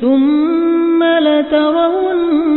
ثم لترون